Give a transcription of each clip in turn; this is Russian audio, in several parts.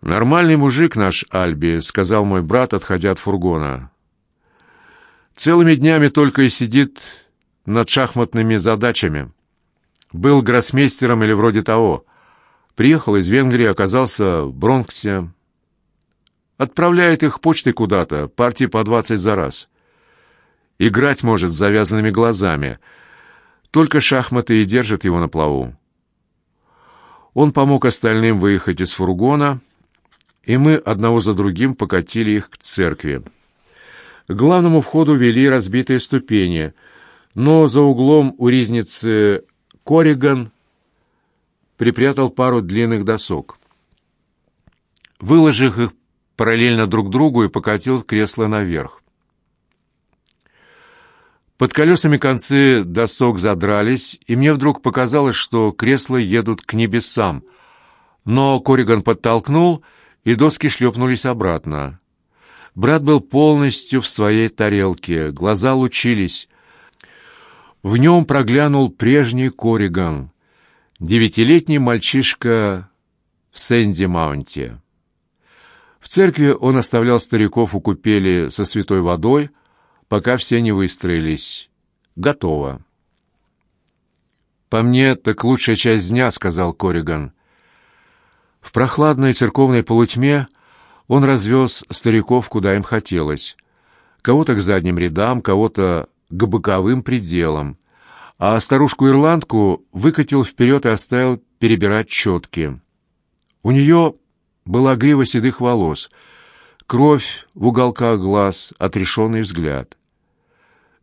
«Нормальный мужик наш Альби», — сказал мой брат, отходя от фургона. «Целыми днями только и сидит над шахматными задачами. Был гроссмейстером или вроде того. Приехал из Венгрии, оказался в Бронксе. Отправляет их почтой куда-то, партии по двадцать за раз. Играть может с завязанными глазами. Только шахматы и держат его на плаву. Он помог остальным выехать из фургона, и мы одного за другим покатили их к церкви. К главному входу вели разбитые ступени, но за углом у ризницы Кориган припрятал пару длинных досок. Выложив их параллельно друг другу и покатил кресло наверх. Под колесами концы досок задрались, и мне вдруг показалось, что кресла едут к небесам. Но Кориган подтолкнул, и доски шлепнулись обратно. Брат был полностью в своей тарелке, глаза лучились. В нем проглянул прежний Кориган, девятилетний мальчишка в Сэнди-Маунте. В церкви он оставлял стариков у купели со святой водой, пока все не выстроились. Готово. «По мне, так лучшая часть дня», — сказал Кориган. В прохладной церковной полутьме он развез стариков, куда им хотелось. Кого-то к задним рядам, кого-то к боковым пределам. А старушку-ирландку выкатил вперед и оставил перебирать четки. У нее была грива седых волос, кровь в уголках глаз, отрешенный взгляд.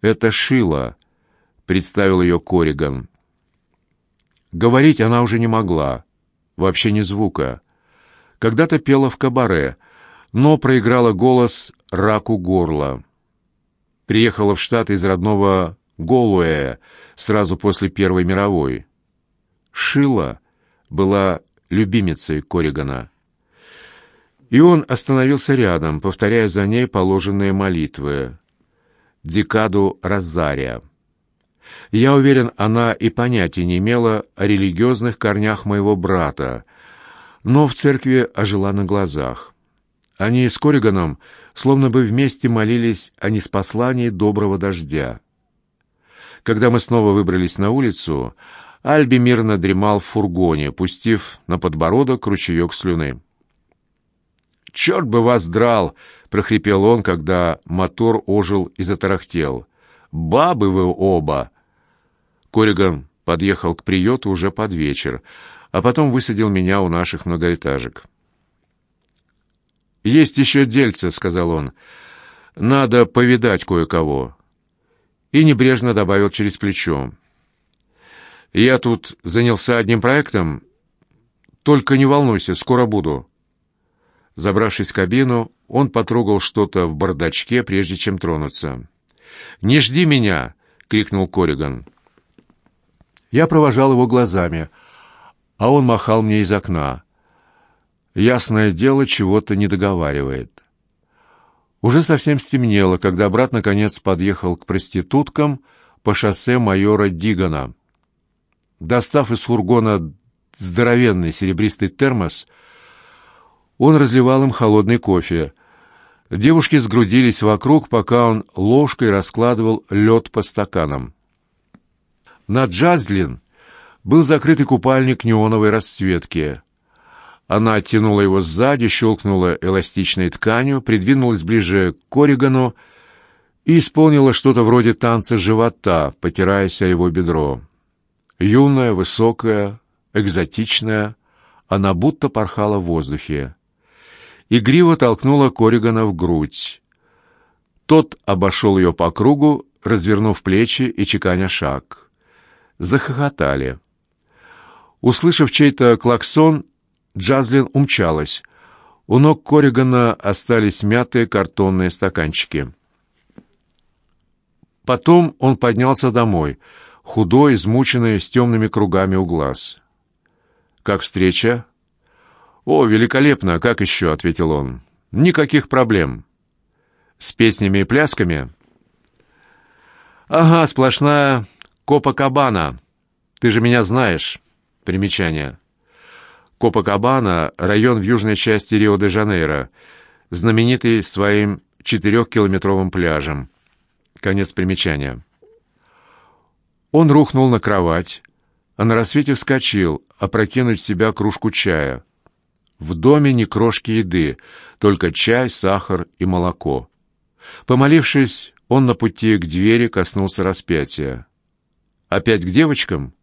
«Это Шила», — представил ее Кориган. Говорить она уже не могла, вообще ни звука. Когда-то пела в кабаре, но проиграла голос раку горла. Приехала в Штаты из родного Голуэя сразу после Первой мировой. Шила была любимицей Коригана. И он остановился рядом, повторяя за ней положенные молитвы декаду Розария. Я уверен, она и понятия не имела о религиозных корнях моего брата, но в церкви ожила на глазах. Они с Кориганом словно бы вместе молились о неспослании доброго дождя. Когда мы снова выбрались на улицу, Альби мирно дремал в фургоне, пустив на подбородок ручеек слюны. «Черт бы вас драл!» — прохрипел он, когда мотор ожил и затарахтел. «Бабы вы оба!» Кориган подъехал к приюту уже под вечер, а потом высадил меня у наших многоэтажек. «Есть еще дельце», — сказал он. «Надо повидать кое-кого». И небрежно добавил через плечо. «Я тут занялся одним проектом. Только не волнуйся, скоро буду». Забравшись в кабину, он потрогал что-то в бардачке, прежде чем тронуться. «Не жди меня!» — крикнул Кориган. Я провожал его глазами, а он махал мне из окна. Ясное дело, чего-то не договаривает. Уже совсем стемнело, когда брат наконец подъехал к проституткам по шоссе майора Дигана. Достав из фургона здоровенный серебристый термос, он разливал им холодный кофе. Девушки сгрудились вокруг, пока он ложкой раскладывал лед по стаканам. На Джазлин был закрытый купальник неоновой расцветки. Она оттянула его сзади, щелкнула эластичной тканью, придвинулась ближе к Коригану и исполнила что-то вроде танца живота, потираясь о его бедро. Юная, высокая, экзотичная, она будто порхала в воздухе игриво толкнула Коригана в грудь. Тот обошел ее по кругу, развернув плечи и чеканя шаг. Захохотали. Услышав чей-то клаксон, Джазлин умчалась. У ног Коригана остались мятые картонные стаканчики. Потом он поднялся домой, худой, измученный, с темными кругами у глаз. «Как встреча?» «О, великолепно! Как еще?» — ответил он. «Никаких проблем. С песнями и плясками?» «Ага, сплошная Копа-Кабана. Ты же меня знаешь». Примечание. Копакабана — район в южной части Рио-де-Жанейро, знаменитый своим четырехкилометровым пляжем. Конец примечания. Он рухнул на кровать, а на рассвете вскочил, опрокинуть в себя кружку чая. В доме ни крошки еды, только чай, сахар и молоко. Помолившись, он на пути к двери коснулся распятия. «Опять к девочкам?»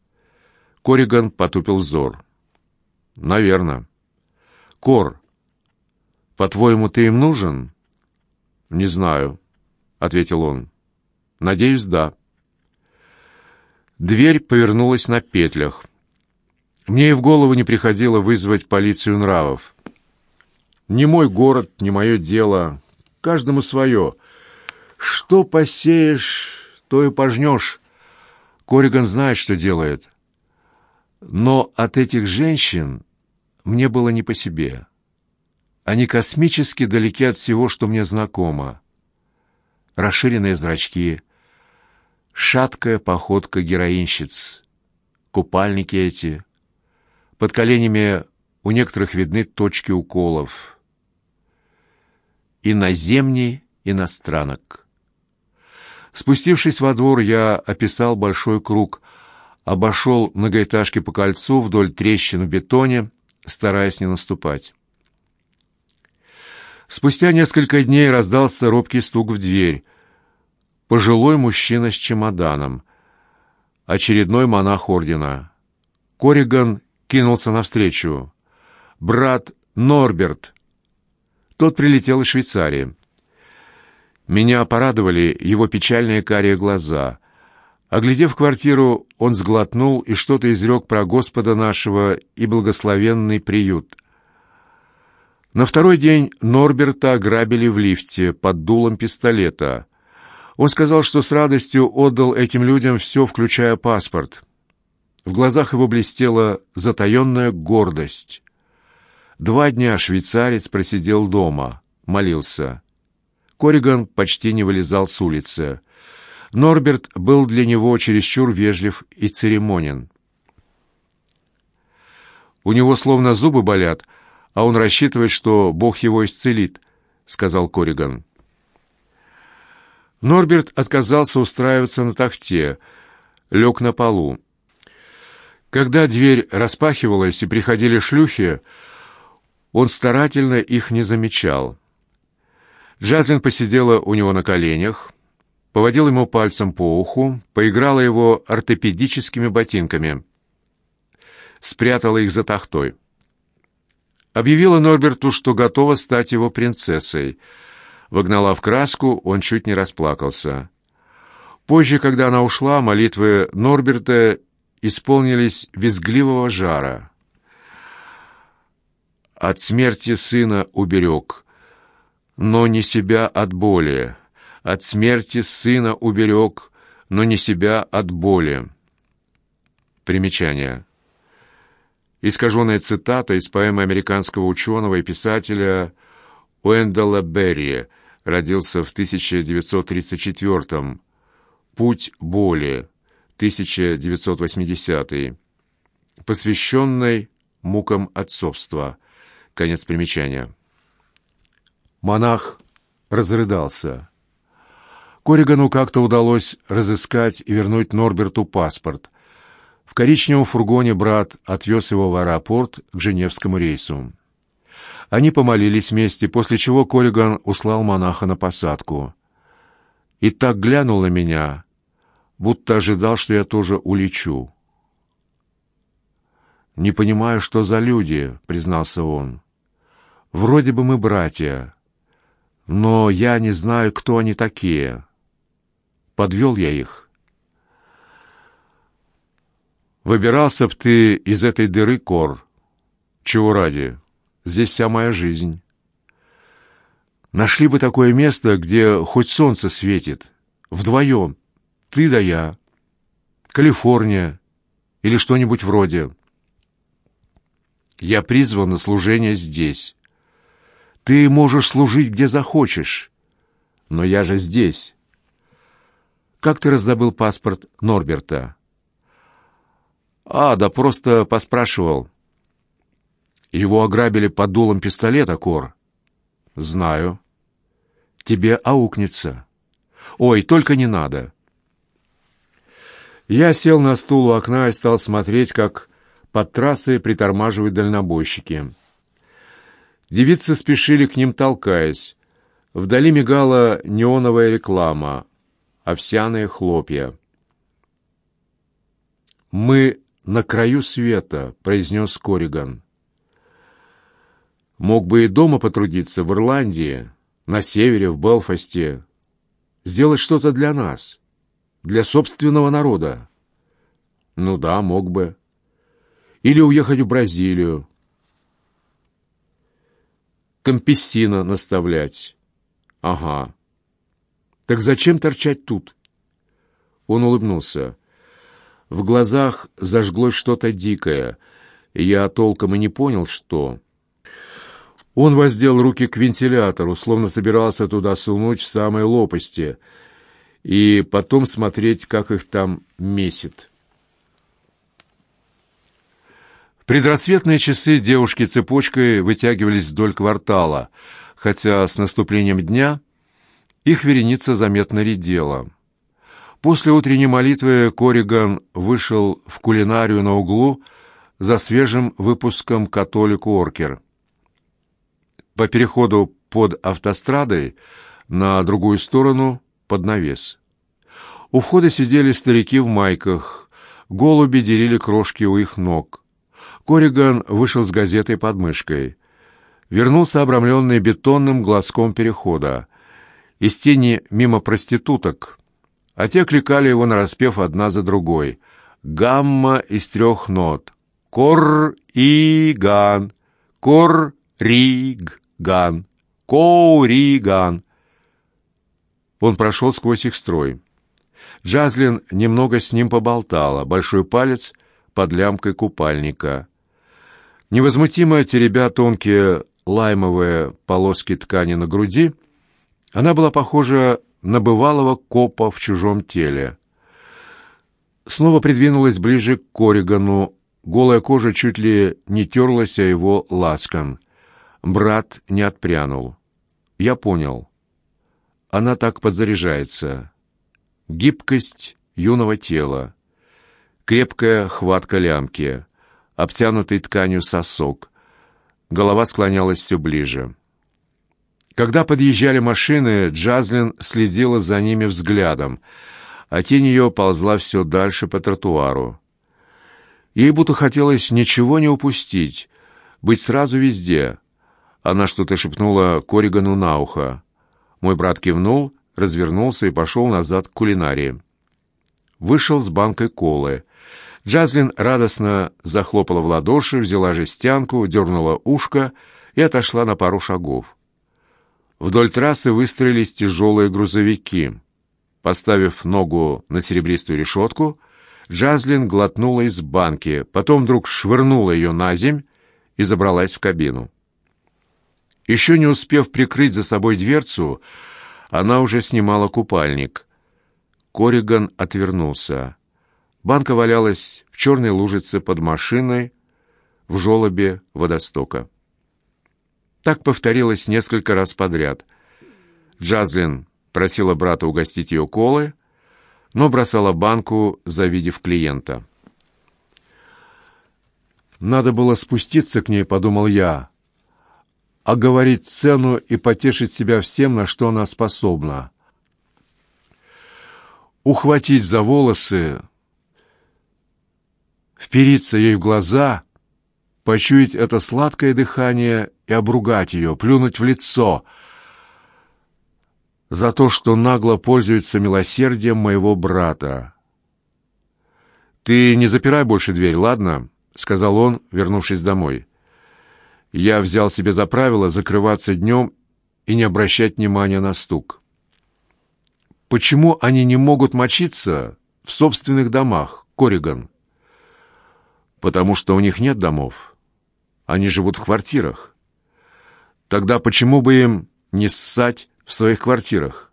Кориган потупил взор. «Наверно». «Кор, по-твоему, ты им нужен?» «Не знаю», — ответил он. «Надеюсь, да». Дверь повернулась на петлях. Мне и в голову не приходило вызвать полицию нравов. Не мой город, не мое дело. Каждому свое. Что посеешь, то и пожнешь. Кориган знает, что делает. Но от этих женщин мне было не по себе. Они космически далеки от всего, что мне знакомо. Расширенные зрачки, шаткая походка героинщиц, купальники эти. Под коленями у некоторых видны точки уколов. Иноземний иностранок. Спустившись во двор, я описал большой круг, обошел многоэтажки по кольцу вдоль трещин в бетоне, стараясь не наступать. Спустя несколько дней раздался робкий стук в дверь. Пожилой мужчина с чемоданом. Очередной монах ордена. Кориган кинулся навстречу. «Брат Норберт!» Тот прилетел из Швейцарии. Меня порадовали его печальные карие глаза. Оглядев квартиру, он сглотнул и что-то изрек про Господа нашего и благословенный приют. На второй день Норберта ограбили в лифте под дулом пистолета. Он сказал, что с радостью отдал этим людям все, включая паспорт. В глазах его блестела затаенная гордость. Два дня швейцарец просидел дома, молился. Кориган почти не вылезал с улицы. Норберт был для него чересчур вежлив и церемонен. «У него словно зубы болят, а он рассчитывает, что Бог его исцелит», — сказал Кориган. Норберт отказался устраиваться на тахте, лег на полу. Когда дверь распахивалась и приходили шлюхи, он старательно их не замечал. Джазлин посидела у него на коленях, поводила ему пальцем по уху, поиграла его ортопедическими ботинками, спрятала их за тахтой. Объявила Норберту, что готова стать его принцессой. Вогнала в краску, он чуть не расплакался. Позже, когда она ушла, молитвы Норберта исполнились визгливого жара. От смерти сына уберег, но не себя от боли. От смерти сына уберег, но не себя от боли. Примечание. Искаженная цитата из поэмы американского ученого и писателя Уэндалла Берри, родился в 1934 «Путь боли», 1980 посвященной мукам отцовства. Конец примечания. Монах разрыдался. Коригану как-то удалось разыскать и вернуть Норберту паспорт. В коричневом фургоне брат отвез его в аэропорт к Женевскому рейсу. Они помолились вместе, после чего Кориган услал монаха на посадку. И так глянул на меня, будто ожидал, что я тоже улечу. «Не понимаю, что за люди», — признался он. «Вроде бы мы братья, но я не знаю, кто они такие. Подвел я их». «Выбирался б ты из этой дыры, Кор. Чего ради? Здесь вся моя жизнь. Нашли бы такое место, где хоть солнце светит. Вдвоем. Ты да я. Калифорния. Или что-нибудь вроде. Я призван на служение здесь. Ты можешь служить где захочешь. Но я же здесь. Как ты раздобыл паспорт Норберта? А, да просто поспрашивал. Его ограбили под дулом пистолета, Кор. Знаю. Тебе аукнется. Ой, только не надо. Я сел на стул у окна и стал смотреть, как под трассой притормаживают дальнобойщики. Девицы спешили к ним, толкаясь. Вдали мигала неоновая реклама. Овсяные хлопья. «Мы на краю света», — произнес Кориган. «Мог бы и дома потрудиться, в Ирландии, на севере, в Белфасте, сделать что-то для нас, для собственного народа. Ну да, мог бы. Или уехать в Бразилию. Компессина наставлять. Ага. Так зачем торчать тут? Он улыбнулся. В глазах зажглось что-то дикое. Я толком и не понял, что. Он воздел руки к вентилятору, словно собирался туда сунуть в самой лопасти, и потом смотреть, как их там месит. В предрассветные часы девушки цепочкой вытягивались вдоль квартала, хотя с наступлением дня их вереница заметно редела. После утренней молитвы Кориган вышел в кулинарию на углу за свежим выпуском «Католик Оркер». По переходу под автострадой на другую сторону под навес. У входа сидели старики в майках, голуби делили крошки у их ног. Кориган вышел с газетой под мышкой. Вернулся обрамленный бетонным глазком перехода. Из тени мимо проституток — а те кликали его нараспев одна за другой. Гамма из трех нот. Кор-и-ган, кор-ри-ган, коуриган. Он прошел сквозь их строй. Джазлин немного с ним поболтала, большой палец под лямкой купальника. Невозмутимо теребя тонкие лаймовые полоски ткани на груди, она была похожа на бывалого копа в чужом теле. Снова придвинулась ближе к Коригану, голая кожа чуть ли не терлась о его ласкан. Брат не отпрянул. Я понял. Она так подзаряжается. Гибкость юного тела, крепкая хватка лямки, обтянутый тканью сосок. Голова склонялась все ближе. Когда подъезжали машины, Джазлин следила за ними взглядом, а тень ее ползла все дальше по тротуару. Ей будто хотелось ничего не упустить, быть сразу везде. Она что-то шепнула Коригану на ухо. Мой брат кивнул, развернулся и пошел назад к кулинарии. Вышел с банкой колы. Джазлин радостно захлопала в ладоши, взяла жестянку, дернула ушко и отошла на пару шагов. Вдоль трассы выстроились тяжелые грузовики. Поставив ногу на серебристую решетку, Джазлин глотнула из банки, потом вдруг швырнула ее на земь и забралась в кабину. Еще не успев прикрыть за собой дверцу, она уже снимала купальник. Кориган отвернулся. Банка валялась в черной лужице под машиной в желобе водостока. Так повторилось несколько раз подряд. Джазлин просила брата угостить ее колы, но бросала банку, завидев клиента. «Надо было спуститься к ней», — подумал я, оговорить цену и потешить себя всем, на что она способна. Ухватить за волосы, впериться ей в глаза — почуять это сладкое дыхание и обругать ее, плюнуть в лицо за то, что нагло пользуется милосердием моего брата. «Ты не запирай больше дверь, ладно?» — сказал он, вернувшись домой. Я взял себе за правило закрываться днем и не обращать внимания на стук. Почему они не могут мочиться в собственных домах, Кориган? Потому что у них нет домов. Они живут в квартирах. Тогда почему бы им не ссать в своих квартирах?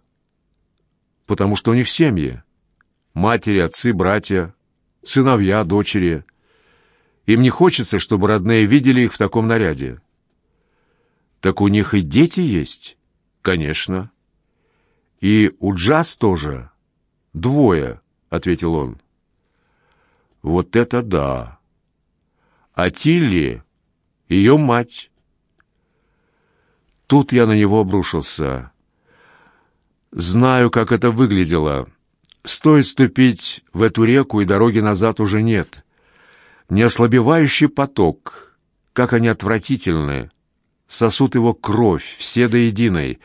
Потому что у них семьи. Матери, отцы, братья, сыновья, дочери. Им не хочется, чтобы родные видели их в таком наряде. Так у них и дети есть? Конечно. И у Джаз тоже. Двое, ответил он. Вот это да. А Тилли — ее мать. Тут я на него обрушился. Знаю, как это выглядело. Стоит ступить в эту реку, и дороги назад уже нет. Неослабевающий поток, как они отвратительны, сосут его кровь, все до единой,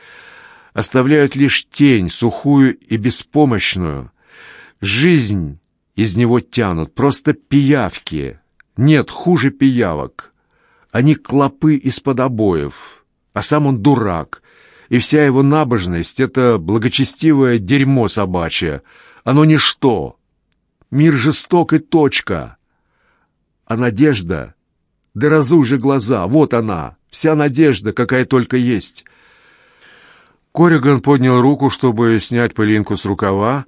оставляют лишь тень, сухую и беспомощную. Жизнь из него тянут, просто пиявки. Нет, хуже пиявок. Они клопы из-под обоев, а сам он дурак, и вся его набожность — это благочестивое дерьмо собачье — оно ничто. Мир жесток и точка. А надежда, да разуй же глаза, вот она, вся надежда, какая только есть. Кориган поднял руку, чтобы снять пылинку с рукава,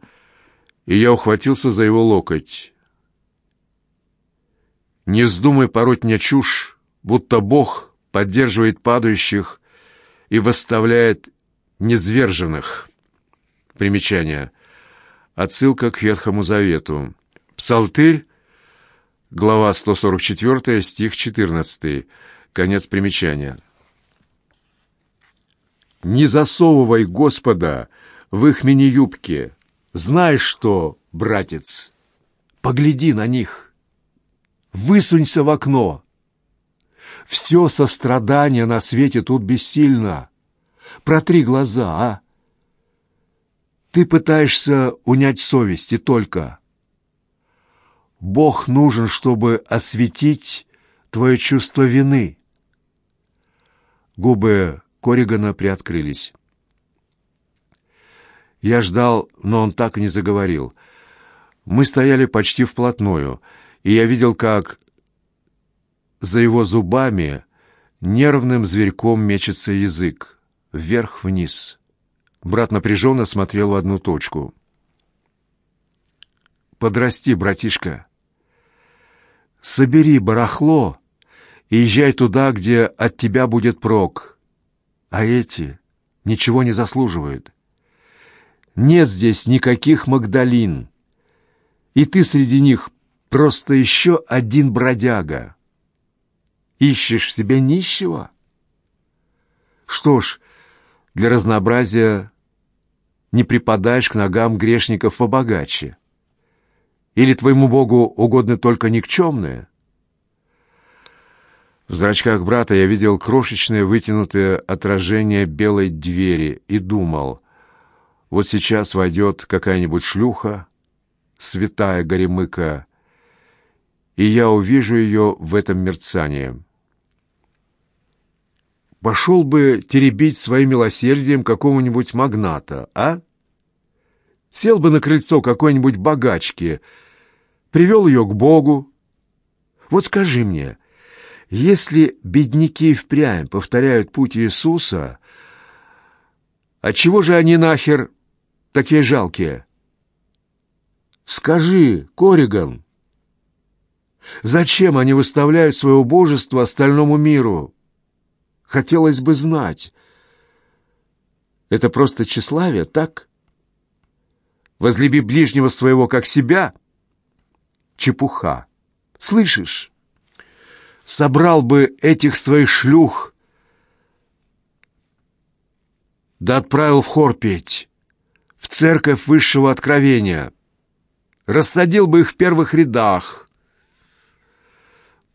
и я ухватился за его локоть. «Не вздумай пороть мне чушь, будто Бог поддерживает падающих и восставляет низверженных». Примечание. Отсылка к Ветхому Завету. Псалтырь, глава 144, стих 14. Конец примечания. «Не засовывай Господа в их мини-юбки. Знаешь что, братец? Погляди на них. Высунься в окно. Все сострадание на свете тут бессильно. Протри глаза, а? Ты пытаешься унять совесть и только. Бог нужен, чтобы осветить твое чувство вины. Губы Коригана приоткрылись. Я ждал, но он так и не заговорил. Мы стояли почти вплотную, и я видел, как за его зубами нервным зверьком мечется язык, вверх-вниз. Брат напряженно смотрел в одну точку. «Подрасти, братишка. Собери барахло и езжай туда, где от тебя будет прок. А эти ничего не заслуживают. Нет здесь никаких Магдалин. И ты среди них просто еще один бродяга. Ищешь в себе нищего? Что ж, для разнообразия не припадаешь к ногам грешников побогаче? Или твоему Богу угодны только никчемные? В зрачках брата я видел крошечное вытянутое отражение белой двери и думал, вот сейчас войдет какая-нибудь шлюха, святая горемыка, и я увижу ее в этом мерцании пошел бы теребить своим милосердием какого-нибудь магната, а? Сел бы на крыльцо какой-нибудь богачки, привел ее к Богу. Вот скажи мне, если бедняки впрямь повторяют путь Иисуса, отчего же они нахер такие жалкие? Скажи, Кориган, зачем они выставляют свое убожество остальному миру? Хотелось бы знать. Это просто тщеславие, так? Возлюби ближнего своего как себя? Чепуха. Слышишь? Собрал бы этих своих шлюх, да отправил в хор петь, в церковь высшего откровения. Рассадил бы их в первых рядах.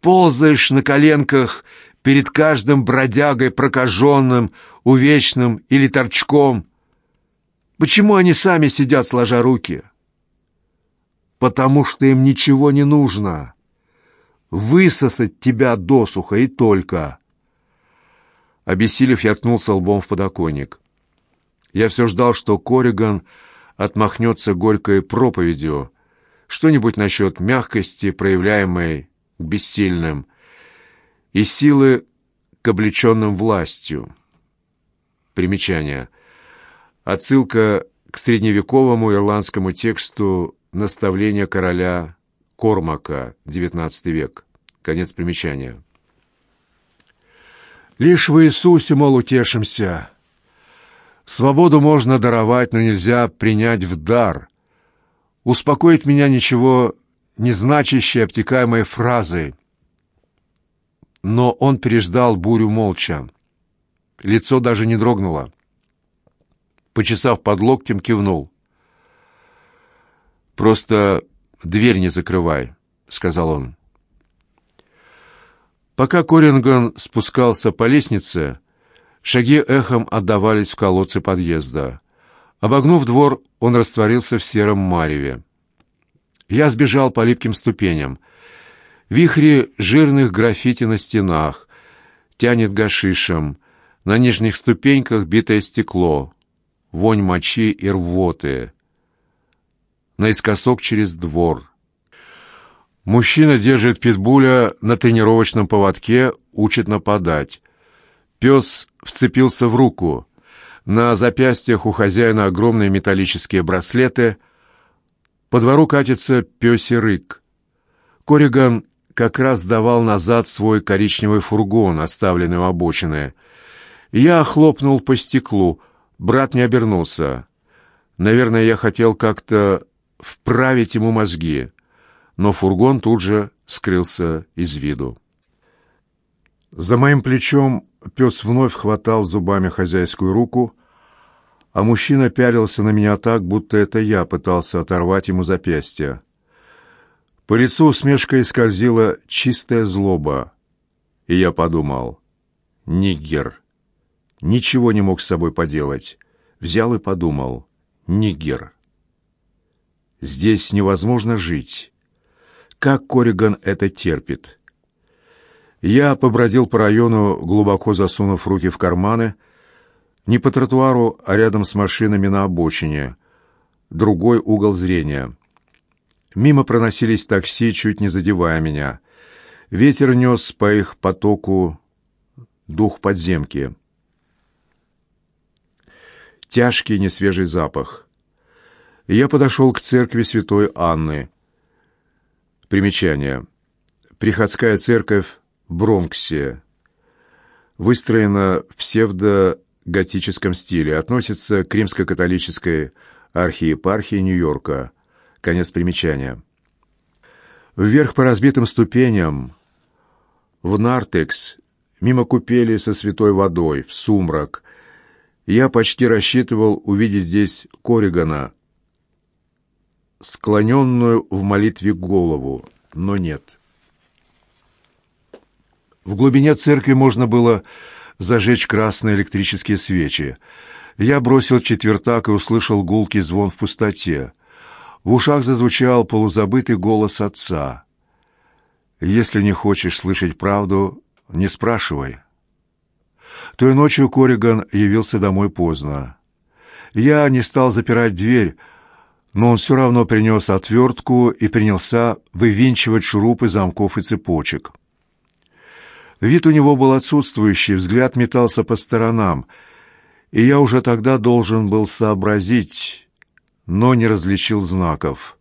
Ползаешь на коленках перед каждым бродягой прокаженным, увечным или торчком. Почему они сами сидят, сложа руки? Потому что им ничего не нужно. Высосать тебя досуха и только. Обессилев, я ткнулся лбом в подоконник. Я все ждал, что Кориган отмахнется горькой проповедью, что-нибудь насчет мягкости, проявляемой бессильным, и силы к облеченным властью. Примечание. Отсылка к средневековому ирландскому тексту «Наставление короля Кормака», XIX век. Конец примечания. Лишь в Иисусе, мол, утешимся. Свободу можно даровать, но нельзя принять в дар. Успокоить меня ничего не значащей обтекаемой фразой. Но он переждал бурю молча. Лицо даже не дрогнуло. Почесав под локтем, кивнул. «Просто дверь не закрывай», — сказал он. Пока Коринган спускался по лестнице, шаги эхом отдавались в колодце подъезда. Обогнув двор, он растворился в сером мареве. Я сбежал по липким ступеням. Вихри жирных граффити на стенах, тянет гашишем, на нижних ступеньках битое стекло, вонь мочи и рвоты. Наискосок через двор — Мужчина держит питбуля на тренировочном поводке, учит нападать. Пес вцепился в руку. На запястьях у хозяина огромные металлические браслеты. По двору катится пёсий рык. Кориган как раз сдавал назад свой коричневый фургон, оставленный у обочины. Я хлопнул по стеклу. Брат не обернулся. Наверное, я хотел как-то вправить ему мозги но фургон тут же скрылся из виду. За моим плечом пес вновь хватал зубами хозяйскую руку, а мужчина пялился на меня так, будто это я пытался оторвать ему запястье. По лицу усмешкой скользила чистая злоба, и я подумал, «Нигер». Ничего не мог с собой поделать. Взял и подумал, «Нигер». Здесь невозможно жить. Как Кориган это терпит? Я побродил по району, глубоко засунув руки в карманы, не по тротуару, а рядом с машинами на обочине. Другой угол зрения. Мимо проносились такси, чуть не задевая меня. Ветер нес по их потоку дух подземки. Тяжкий несвежий запах. Я подошел к церкви святой Анны. Примечание. Приходская церковь в Бронксе. Выстроена в псевдоготическом стиле. Относится к римско-католической архиепархии Нью-Йорка. Конец примечания. Вверх по разбитым ступеням, в нартекс, мимо купели со святой водой, в сумрак. Я почти рассчитывал увидеть здесь Коригана, склоненную в молитве голову, но нет. В глубине церкви можно было зажечь красные электрические свечи. Я бросил четвертак и услышал гулкий звон в пустоте. В ушах зазвучал полузабытый голос отца. «Если не хочешь слышать правду, не спрашивай». Той ночью Кориган явился домой поздно. Я не стал запирать дверь, но он все равно принес отвертку и принялся вывинчивать шурупы замков и цепочек. Вид у него был отсутствующий, взгляд метался по сторонам, и я уже тогда должен был сообразить, но не различил знаков.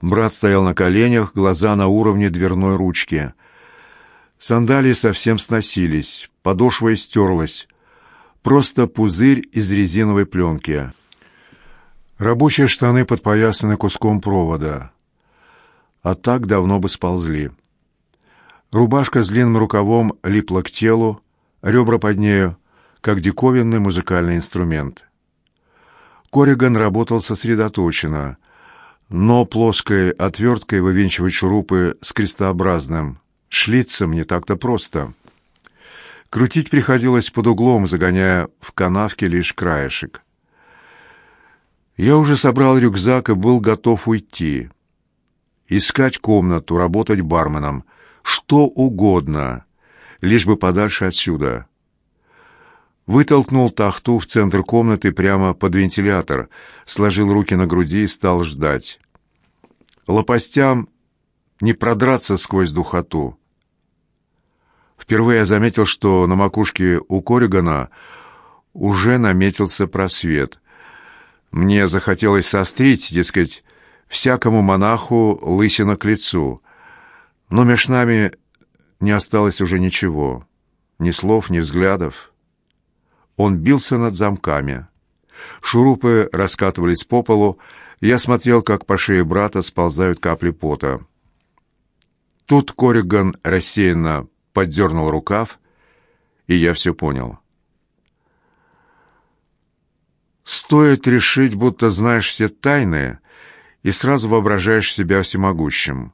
Брат стоял на коленях, глаза на уровне дверной ручки. Сандалии совсем сносились, подошва истерлась. Просто пузырь из резиновой пленки. Рабочие штаны подпоясаны куском провода. А так давно бы сползли. Рубашка с длинным рукавом липла к телу, ребра под нею, как диковинный музыкальный инструмент. Кориган работал сосредоточенно, но плоской отверткой вывинчивать шурупы с крестообразным шлицем не так-то просто. Крутить приходилось под углом, загоняя в канавке лишь краешек. Я уже собрал рюкзак и был готов уйти. Искать комнату, работать барменом, что угодно, лишь бы подальше отсюда. Вытолкнул тахту в центр комнаты прямо под вентилятор, сложил руки на груди и стал ждать. Лопастям не продраться сквозь духоту. Впервые я заметил, что на макушке у Коригана уже наметился просвет — мне захотелось сострить, дескать, всякому монаху лысина к лицу. Но меж нами не осталось уже ничего. Ни слов, ни взглядов. Он бился над замками. Шурупы раскатывались по полу, я смотрел, как по шее брата сползают капли пота. Тут Кориган рассеянно поддернул рукав, и я все понял. Стоит решить, будто знаешь все тайны, и сразу воображаешь себя всемогущим.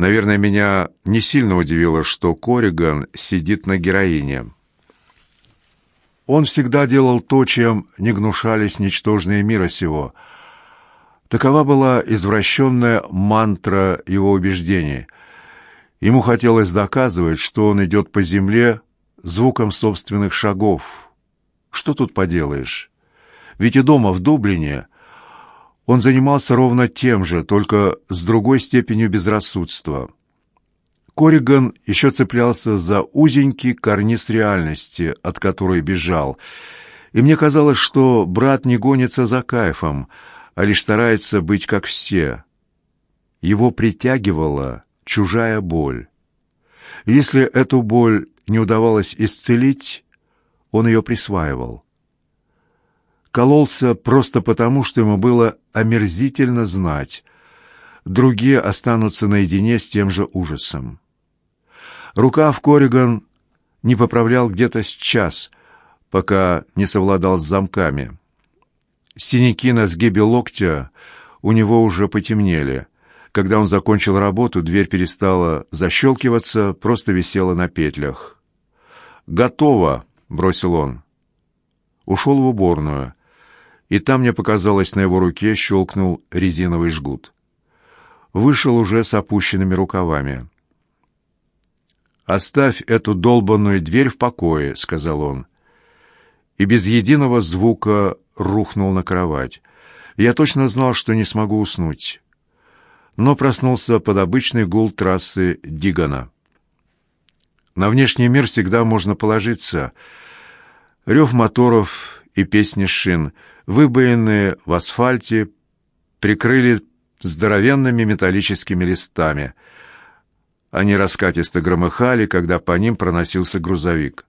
Наверное, меня не сильно удивило, что Кориган сидит на героине. Он всегда делал то, чем не гнушались ничтожные мира сего. Такова была извращенная мантра его убеждений. Ему хотелось доказывать, что он идет по земле звуком собственных шагов. Что тут поделаешь? Ведь и дома в Дублине он занимался ровно тем же, только с другой степенью безрассудства — Кориган еще цеплялся за узенький карниз реальности, от которой бежал, и мне казалось, что брат не гонится за кайфом, а лишь старается быть как все. Его притягивала чужая боль. Если эту боль не удавалось исцелить, он ее присваивал. Кололся просто потому, что ему было омерзительно знать. Другие останутся наедине с тем же ужасом. Рукав Кориган не поправлял где-то с час, пока не совладал с замками. Синяки на сгибе локтя у него уже потемнели. Когда он закончил работу, дверь перестала защелкиваться, просто висела на петлях. «Готово!» — бросил он. Ушел в уборную, и там мне показалось, на его руке щелкнул резиновый жгут. Вышел уже с опущенными рукавами. «Оставь эту долбанную дверь в покое», — сказал он. И без единого звука рухнул на кровать. Я точно знал, что не смогу уснуть. Но проснулся под обычный гул трассы Дигана. На внешний мир всегда можно положиться. Рев моторов и песни шин, выбоенные в асфальте, прикрыли здоровенными металлическими листами — они раскатисто громыхали, когда по ним проносился грузовик.